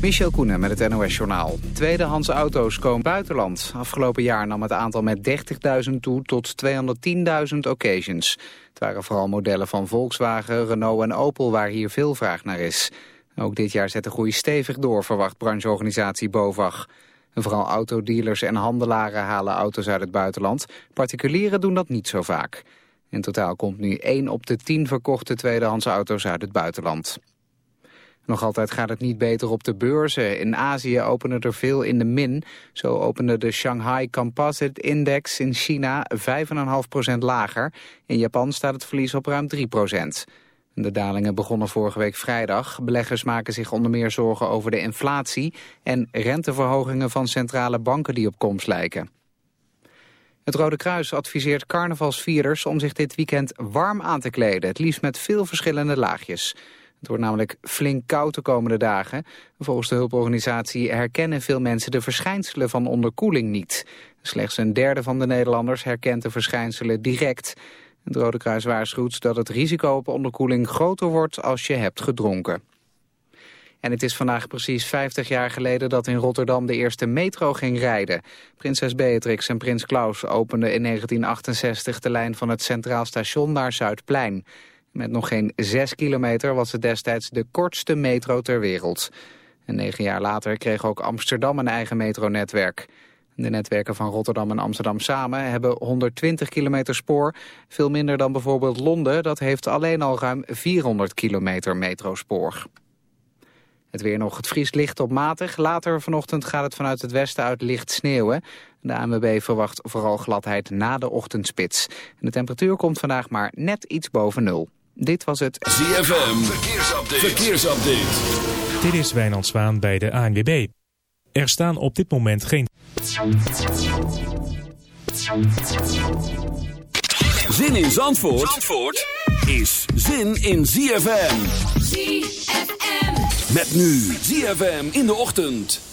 Michel Koenen met het NOS-journaal. Tweedehands auto's komen buitenland. Afgelopen jaar nam het aantal met 30.000 toe tot 210.000 occasions. Het waren vooral modellen van Volkswagen, Renault en Opel waar hier veel vraag naar is. Ook dit jaar zet de groei stevig door, verwacht brancheorganisatie BOVAG. vooral autodealers en handelaren halen auto's uit het buitenland. Particulieren doen dat niet zo vaak. In totaal komt nu 1 op de 10 verkochte tweedehands auto's uit het buitenland. Nog altijd gaat het niet beter op de beurzen. In Azië openen er veel in de min. Zo opende de Shanghai Composite Index in China 5,5% lager. In Japan staat het verlies op ruim 3%. De dalingen begonnen vorige week vrijdag. Beleggers maken zich onder meer zorgen over de inflatie... en renteverhogingen van centrale banken die op komst lijken. Het Rode Kruis adviseert carnavalsvierders om zich dit weekend warm aan te kleden. Het liefst met veel verschillende laagjes. Het wordt namelijk flink koud de komende dagen. Volgens de hulporganisatie herkennen veel mensen de verschijnselen van onderkoeling niet. Slechts een derde van de Nederlanders herkent de verschijnselen direct. Het Rode Kruis waarschuwt dat het risico op onderkoeling groter wordt als je hebt gedronken. En het is vandaag precies 50 jaar geleden dat in Rotterdam de eerste metro ging rijden. Prinses Beatrix en prins Klaus openden in 1968 de lijn van het Centraal Station naar Zuidplein. Met nog geen zes kilometer was het destijds de kortste metro ter wereld. En negen jaar later kreeg ook Amsterdam een eigen metronetwerk. De netwerken van Rotterdam en Amsterdam samen hebben 120 kilometer spoor. Veel minder dan bijvoorbeeld Londen, dat heeft alleen al ruim 400 kilometer metrospoor. Het weer nog, het vriest licht op matig. Later vanochtend gaat het vanuit het westen uit licht sneeuwen. De ANWB verwacht vooral gladheid na de ochtendspits. En de temperatuur komt vandaag maar net iets boven nul. Dit was het ZFM Verkeersupdate. Verkeersupdate. Dit is Wijnand Zwaan bij de ANWB. Er staan op dit moment geen... Zin in Zandvoort, Zandvoort is zin in ZFM. ZFM. Met nu ZFM in de ochtend.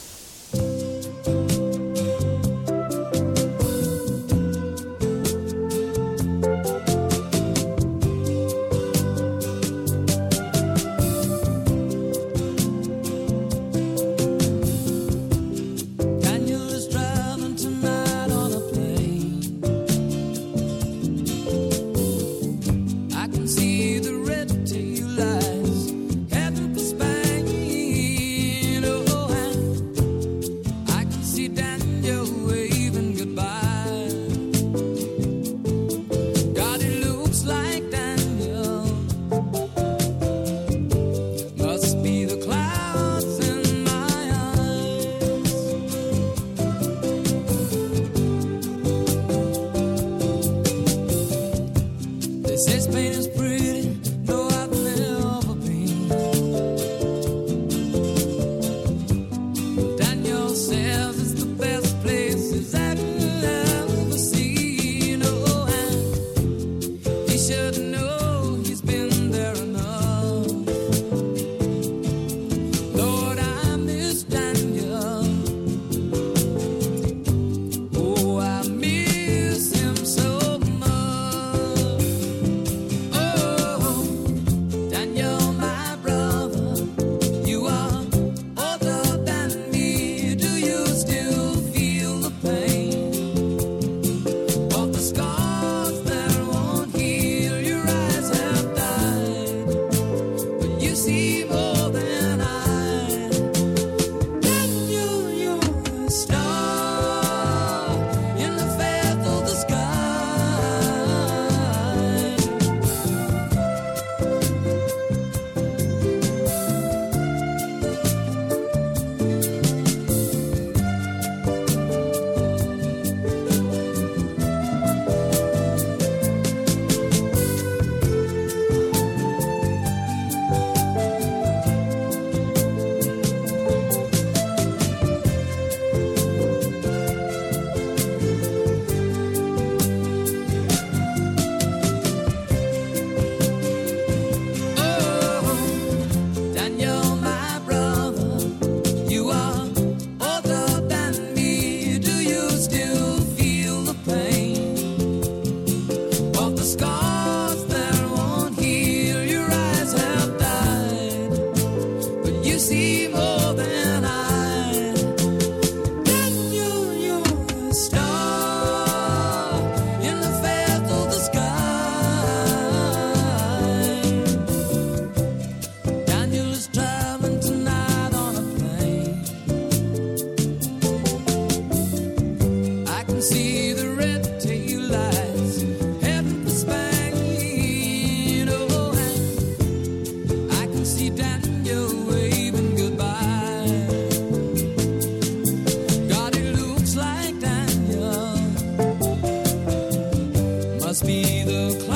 must be the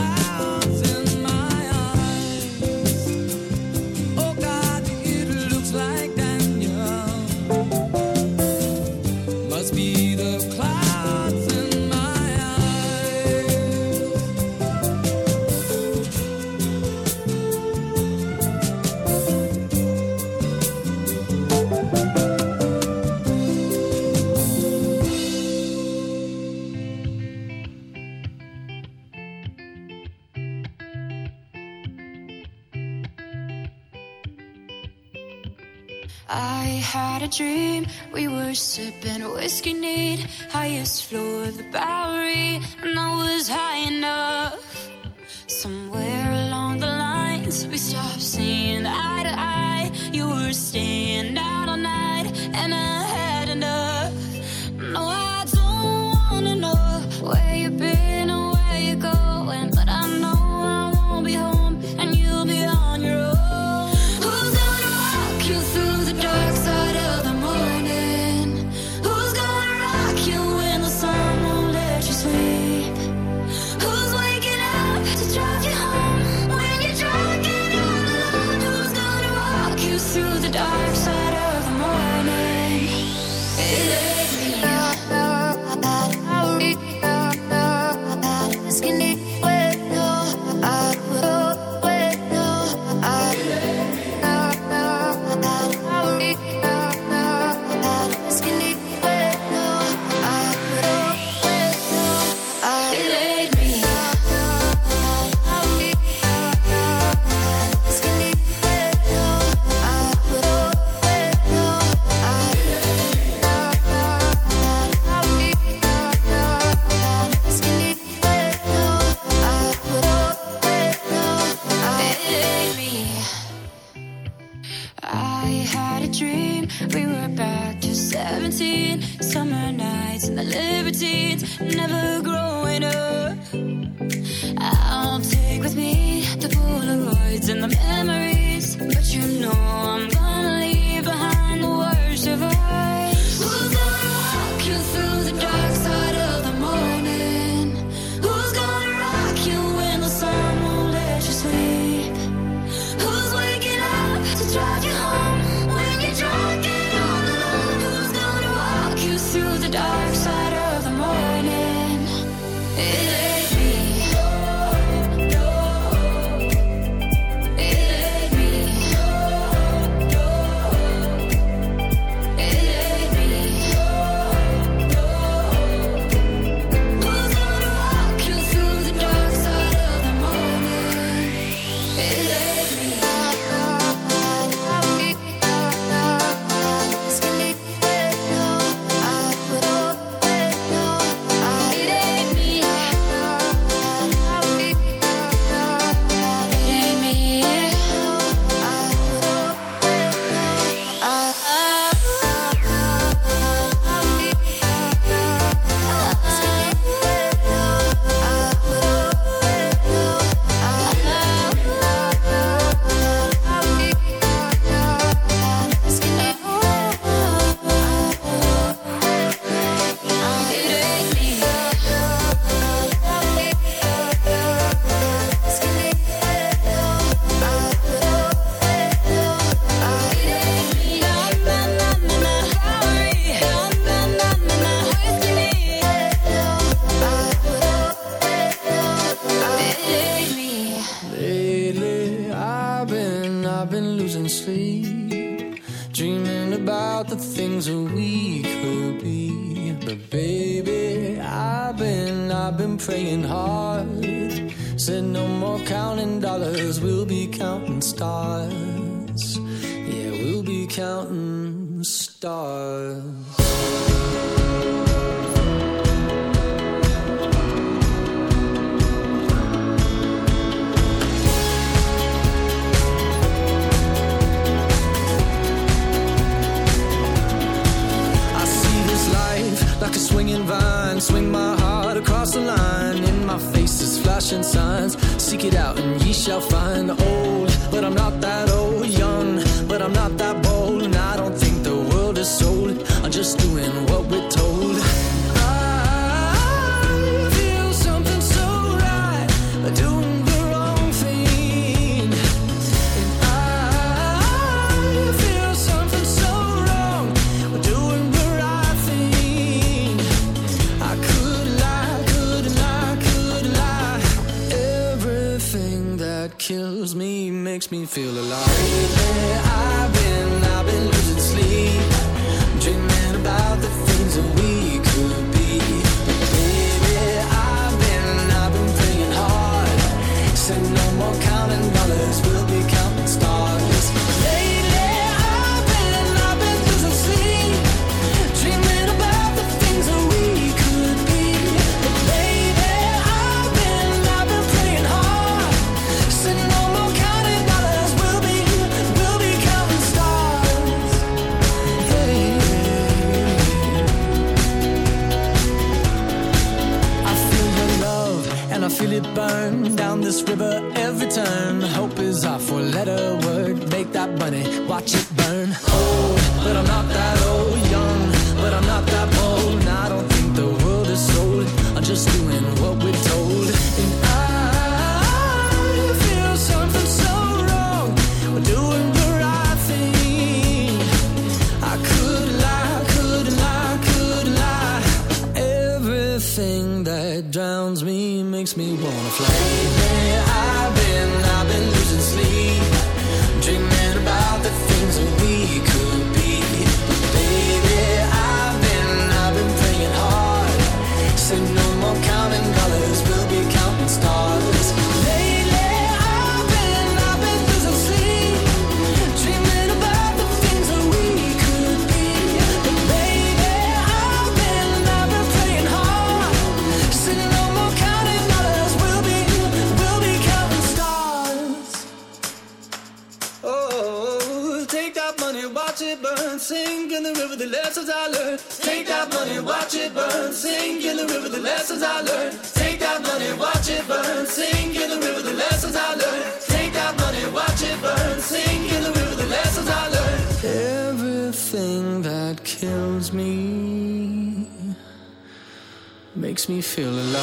Sipping whiskey neat, highest floor of the Bowery,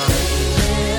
Baby.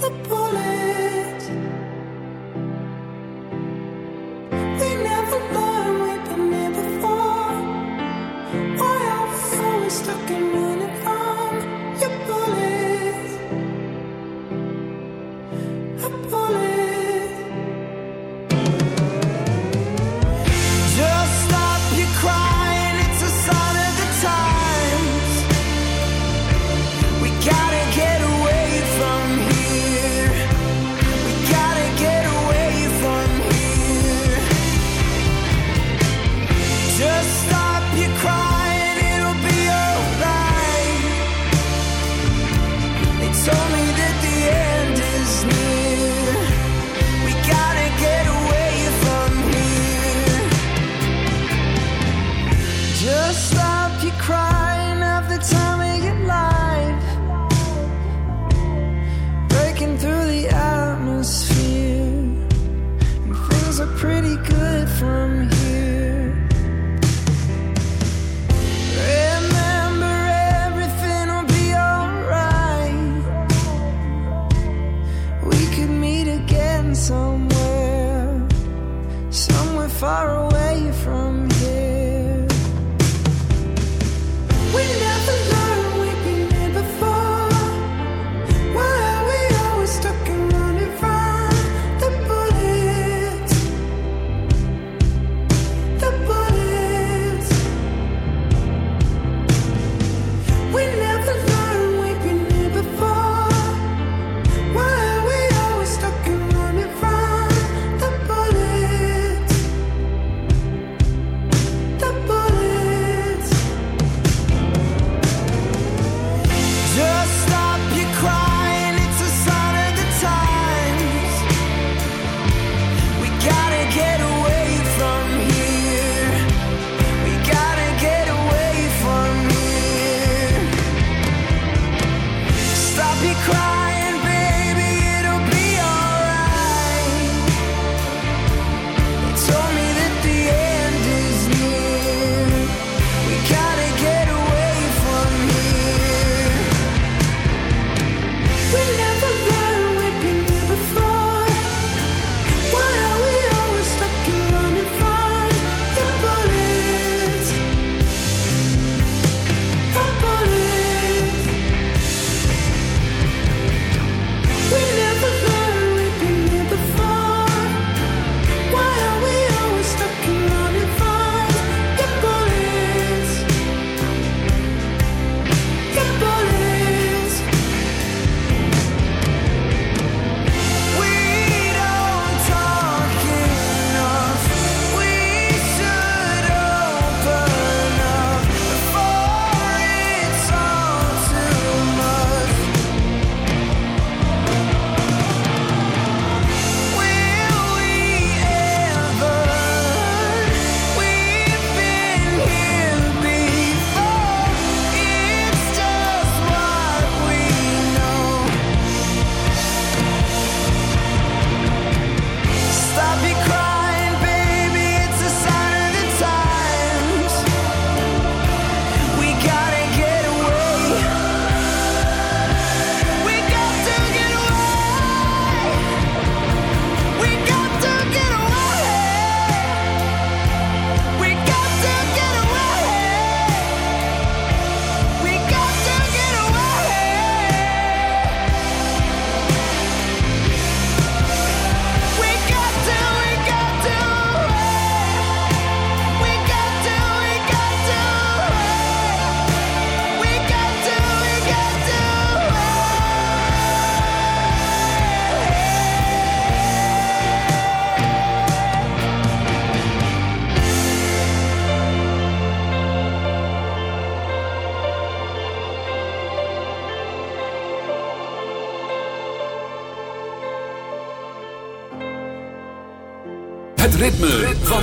The bullets.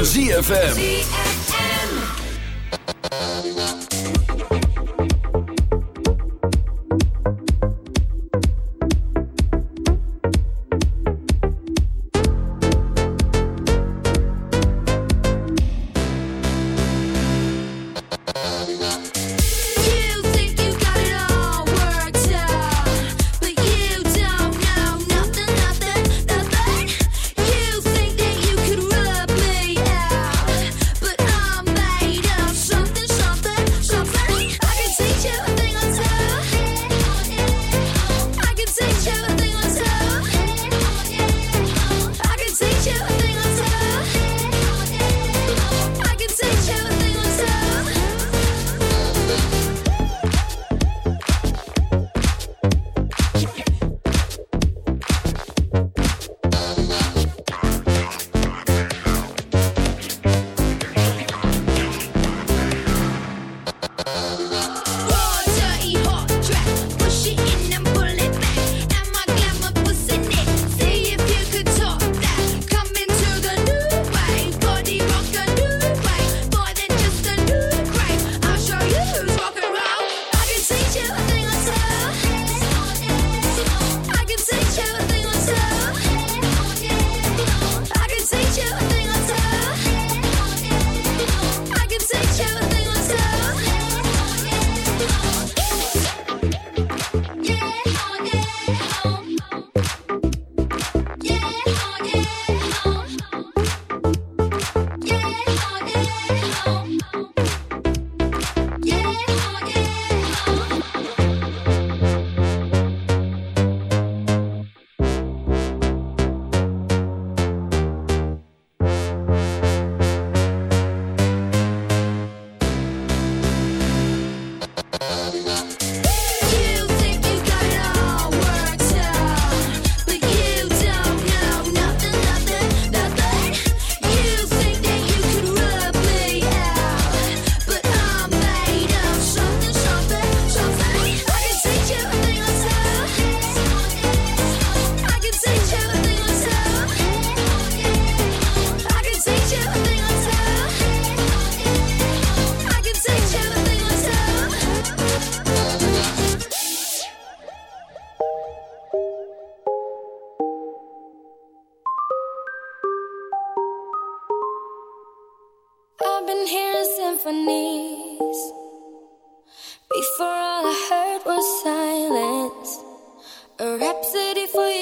ZFM. Rhapsody for you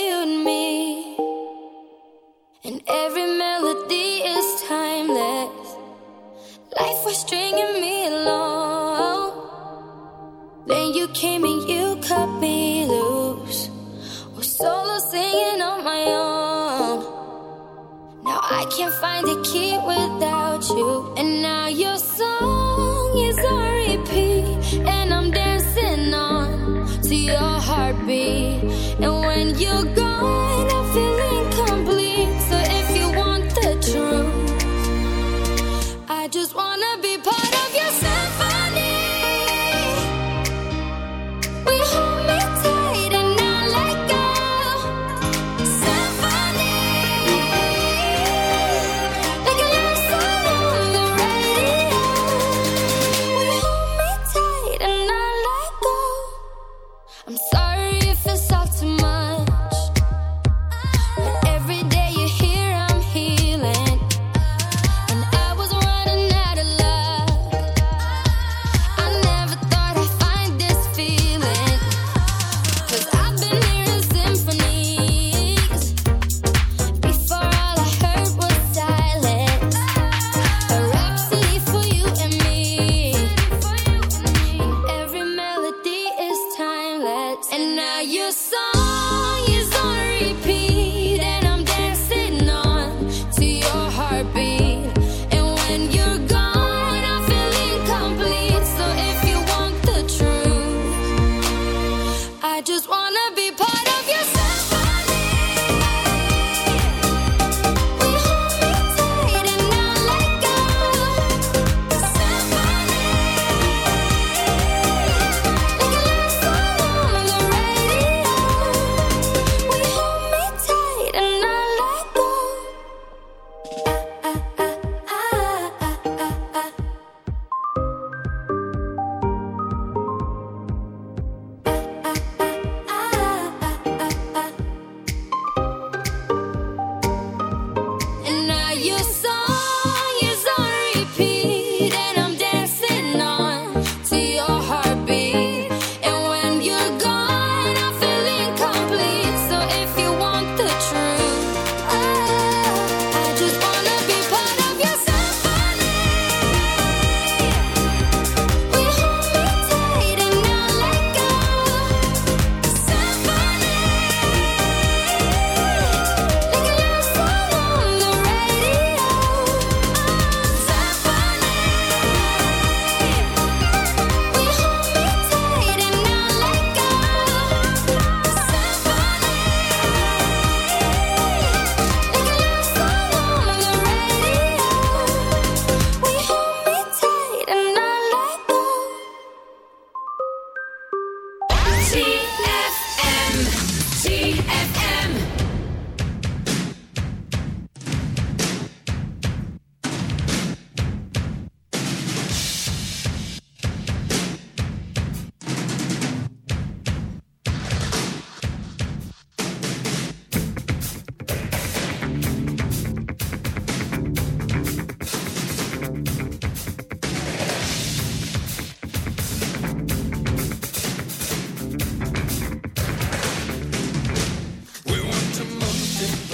Houston.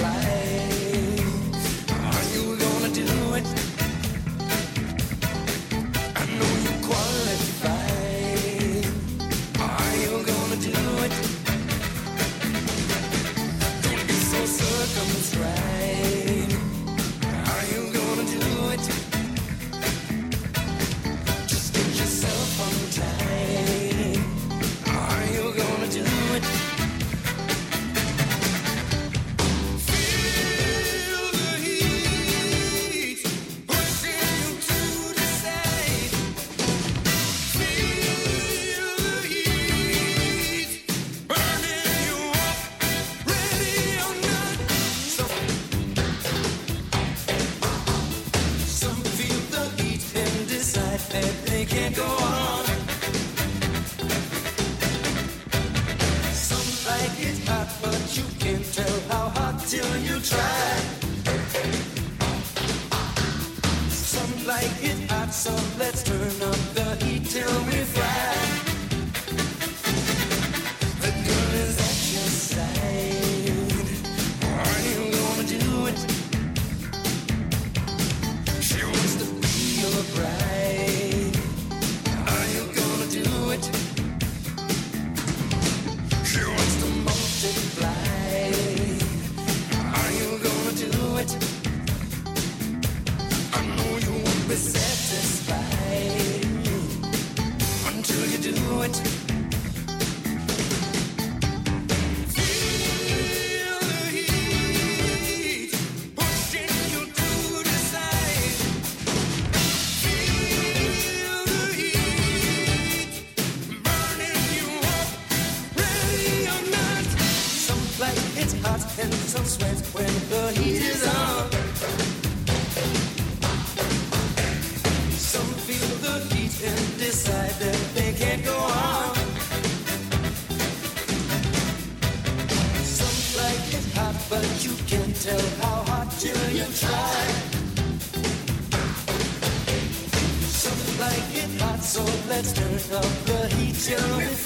of the heat.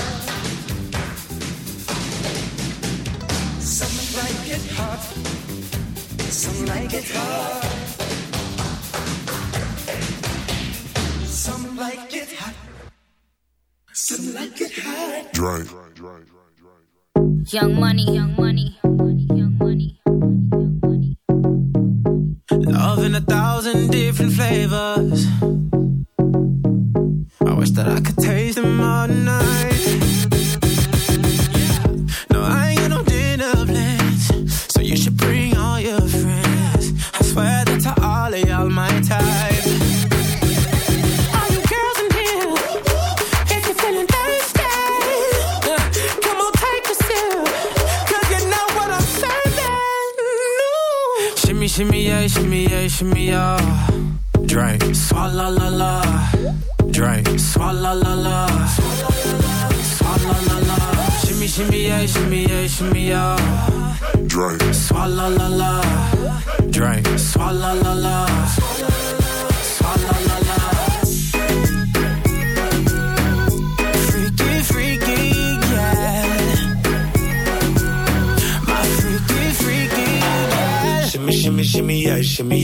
like it hot. Some like it hot. Some like it hot. Drink. Young money, young money, young money, young money, young money. Love in a thousand different flavors. to me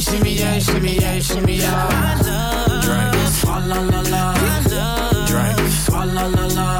Shimmy, shimmy, yeah, shimmy, yeah, shimmy, yeah. Drink. Swalla la la. Drink. Swalla la la.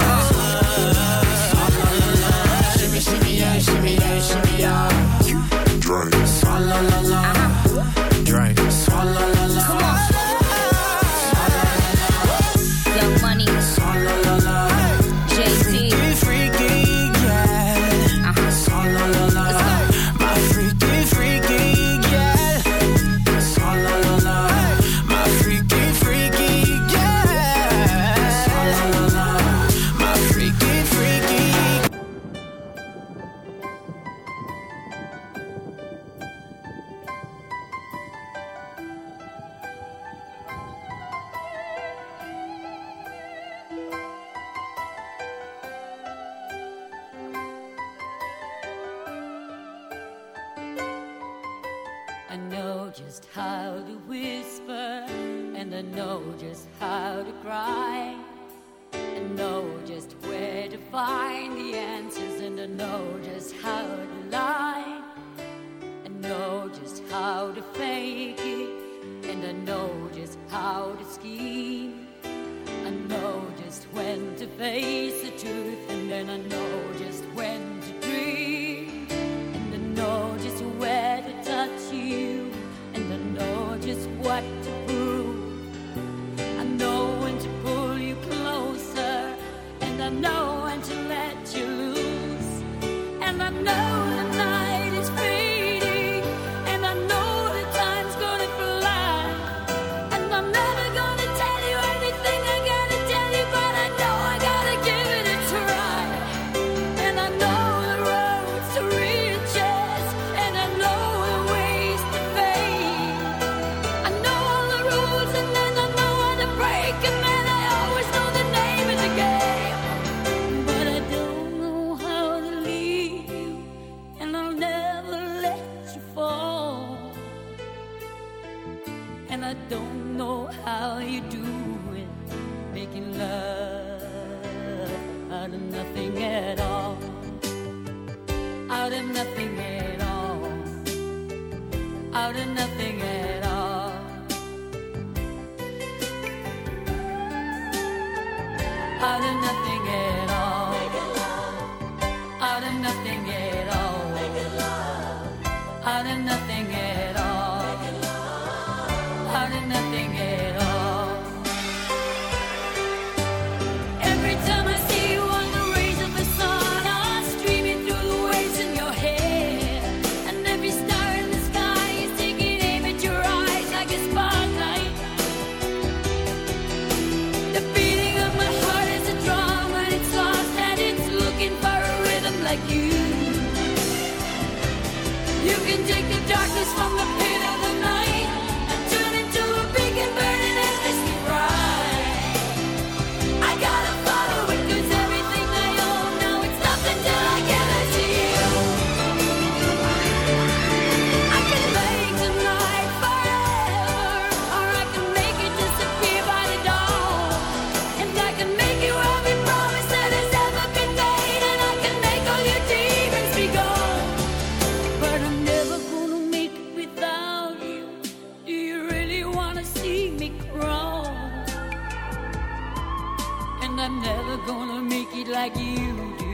Never gonna make it like you do,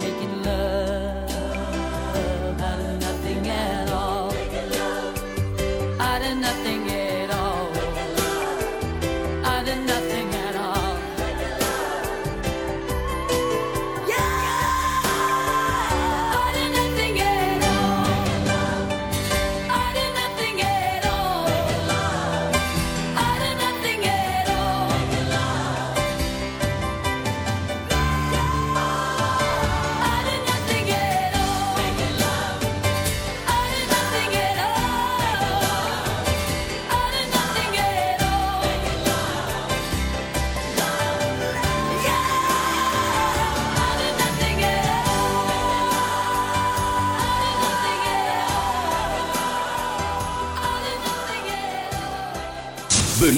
making love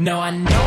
No, I know.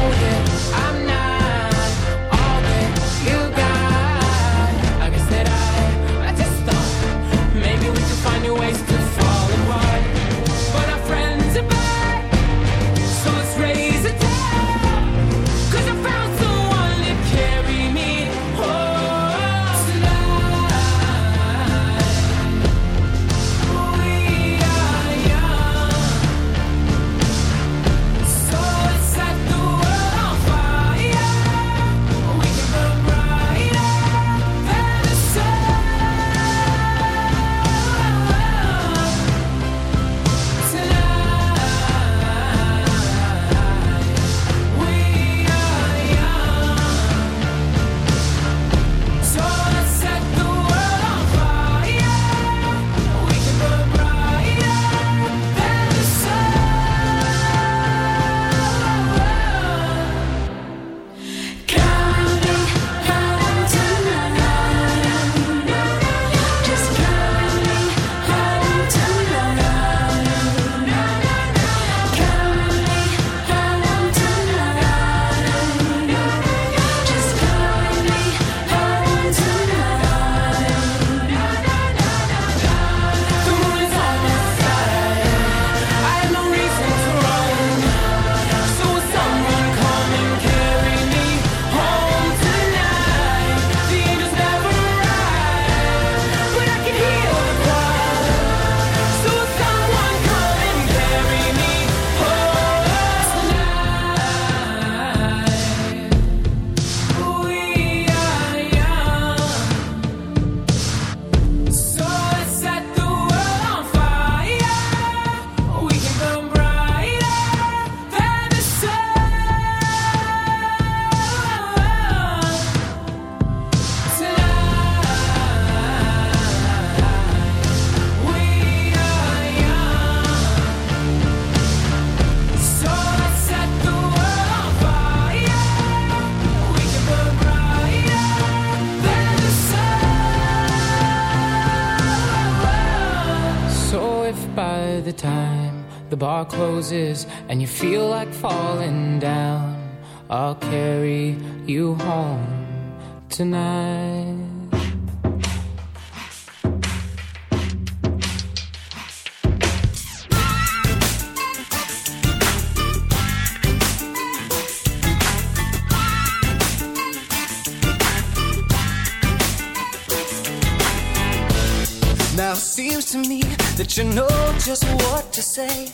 closes and you feel like falling down, I'll carry you home tonight. Now it seems to me that you know just what to say.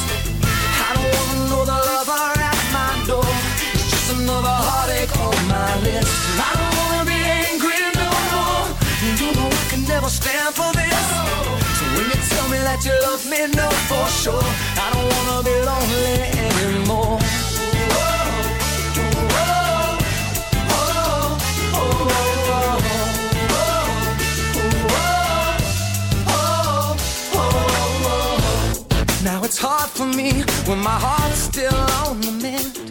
Now it's hard for me when my heart's still on the mend.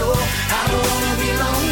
I don't wanna be lonely